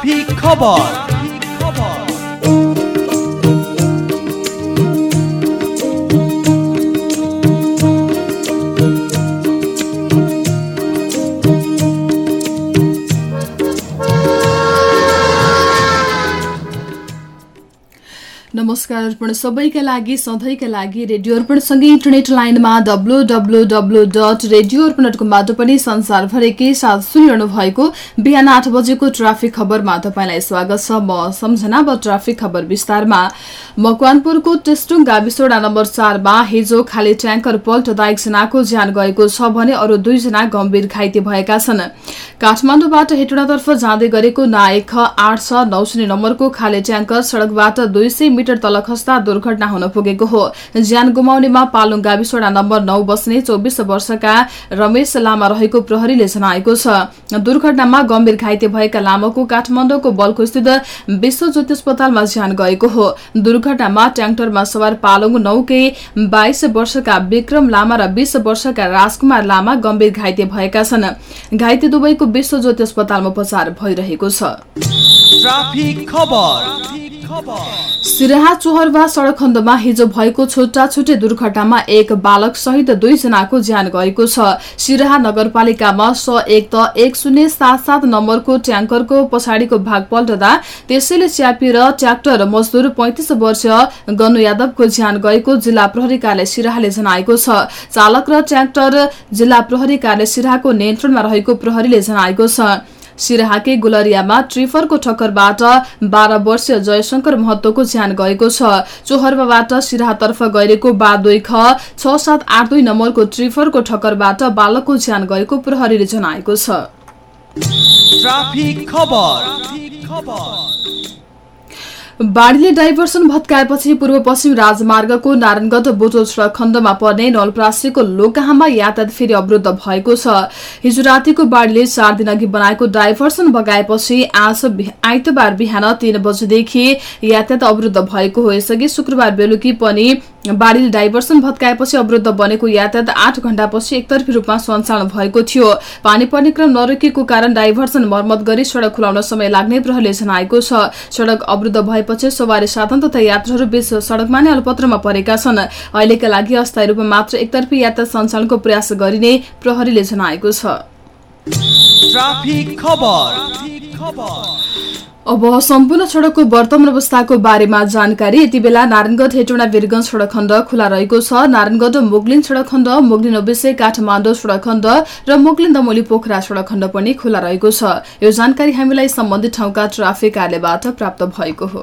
Traffic नमस्कार अर्पण। सबैका लागि सधैँका लागि रेडियो अर्पणसँगै इन्टरनेट लाइनमा W W W dot radio Arpan dot कमबाट पनि संसारभरिकै साथ सुनिरहनु भएको बिहान आठ बजेको ट्राफिक खबरमा तपाईँलाई स्वागत छ। म सम्झना ट्राफिक खबर विस्तारमा। मकवानपुरको टेस्टुङ गाविसोडा नम्बर चारमा हिजो खाली ट्याङ्कर पल्टदा एकजनाको ज्यान गएको छ भने अरू दुईजना गम्भीर घाइते भएका छन्। काठमाडौँबाट हेटुडातर्फ जाँदै गरेको नायक आठ छ नौ शून्य नम्बरको खाले ट्याङ्कर सड़कबाट दुई सय मिटर तल खस्दा दुर्घटना हुन पुगेको हो। ज्यान गुमाउनेमा पालुङ गाविसोडा नम्बर नौ बस्ने चौबिस वर्षका रमेश लामा रहेको प्रहरीले जनाएको छ। दुर्घटनामा गम्भीर घाइते भएका लामाको काठमाडौँको बल्खो स्थित विश्व ज्योति अस्पतालमा ज्यान गएको हो। दुर्घटनामा ट्याङ्करमा सवार पालुङ नौकै बाइस वर्षका विक्रम लामा र बीस वर्षका राजकुमार लामा गम्भीर घाइते भएका छन्। घाइते दुवैको विश्व ज्योति अस्पतालमा उपचार भइरहेको छ। सिराहा चोहरवा सड़क खण्डमा हिजो भएको छुट्टा छुट्टै दुर्घटनामा एक बालक सहित दुईजनाको ज्यान गएको छ। सिराहा नगरपालिकामा स एक त एक शून्य सात सात नम्बरको ट्याङ्करको पछाडिको भाग पल्टदा त्यसैले च्यापिएर ट्र्याक्टर मजदुर पैंतिस वर्ष गनु यादवको ज्यान गएको जिल्ला प्रहरी कार्यालय सिराहाले जनाएको छ। चालक र ट्र्याक्टर जिल्ला प्रहरी कार्यालय सिराहाको नियन्त्रणमा रहेको प्रहरीले जनाएको छ। सिराहाकै गुलरियामा ट्रिफरको ठक्करबाट बाह्र वर्षीय जयशंकर महत्वको ज्यान गएको छ। चोहर्वाबाट सिराहातर्फ गइरहेको बा दुई ख छ सात आठ दुई नम्बरको ट्रिफरको ठक्करबाट बालकको ज्यान गएको प्रहरीले जनाएको छ। बाढ़ीले डाइभर्सन भत्काएपछि पूर्व पश्चिम राजमार्गको नारायणगढ बोटोल सड़क खण्डमा पर्ने नलप्रासीको लोकाहामा यातायात फेरि अवरुद्ध भएको छ। हिजो रातिको बाढ़ीले चार दिन अघि बनाएको डाइभर्सन बगाएपछि आज आइतबार बिहान तीन बजेदेखि यातायात अवरुद्ध भएको हो। यसअघि शुक्रबार बेलुकी पनि बाढ़ीले डाइभर्सन भत्काएपछि अवरुद्ध बनेको यातायात आठ घण्टापछि एकतर्फी रूपमा सञ्चालन भएको थियो। पानी पर्ने क्रम नरोकिएको कारण डाइभर्सन मर्मत गरी सड़क खुलाउन समय लाग्ने प्रहरले जनाएको छ। सड़क अवरुद्ध भएपछि सवारी साधन तथा यात्रुहरू बीच सड़कमा नै अलपत्रमा परेका छन्। अहिलेका लागि अस्थायी रूपमा मात्र एकतर्फी यातायात सञ्चालनको प्रयास गरिने प्रहरीले जनाएको छ। ट्राफिक खबर। अब सम्पूर्ण सड़कको वर्तमान अवस्थाको बारेमा जानकारी। यति बेला नारायणगढ हेटौँडा वीरगंज सड़क खण्ड खुला रहेको छ। नारायणगढ मोगलिन सड़क खण्ड मोगलिन ओबिसे काठमाडौँ सड़क खण्ड र मोगलिन दमोली पोखरा सड़क खण्ड पनि खुला रहेको छ। यो जानकारी हामीलाई सम्बन्धित ठाउँका ट्राफिक कार्यालयबाट प्राप्त भएको हो।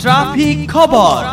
ट्राफिक खबर